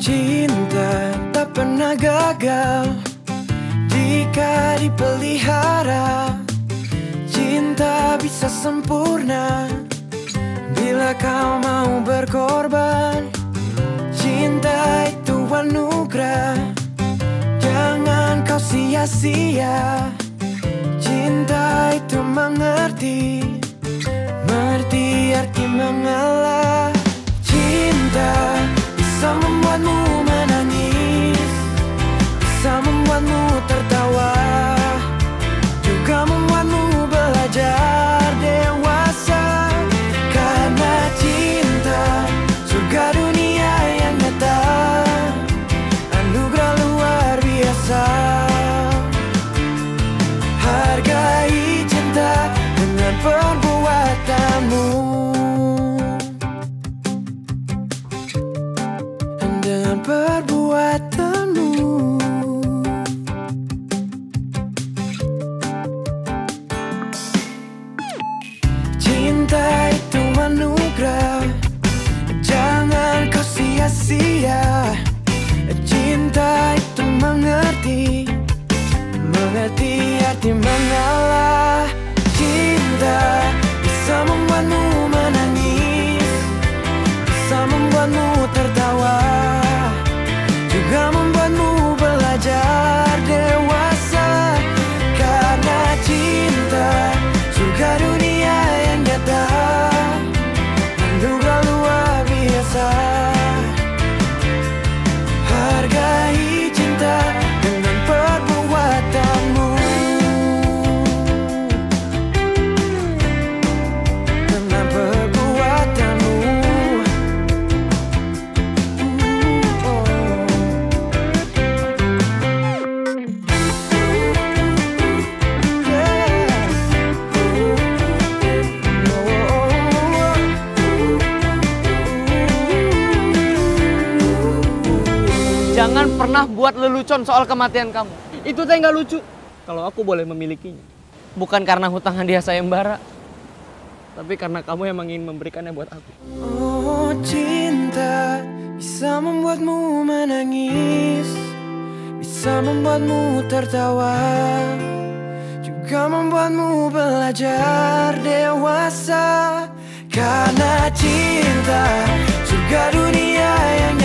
Cinta tak pernah gagal. Jika dipelihara Cinta bisa sempurna. Bila kau mau berkorban Cinta itu anugerah. Jangan kau sia-sia Cinta itu mengerti. Mengerti arti mengalah Mengerti Jangan pernah buat lelucon soal kematian kamu. Itu teh nggak lucu. Kalau aku boleh memilikinya. Bukan karena hutang hadiah sayembara. Tapi karena kamu emang ingin memberikannya buat aku. Oh cinta bisa membuatmu menangis Bisa membuatmu tertawa Juga membuatmu belajar dewasa Karena cinta surga dunia yang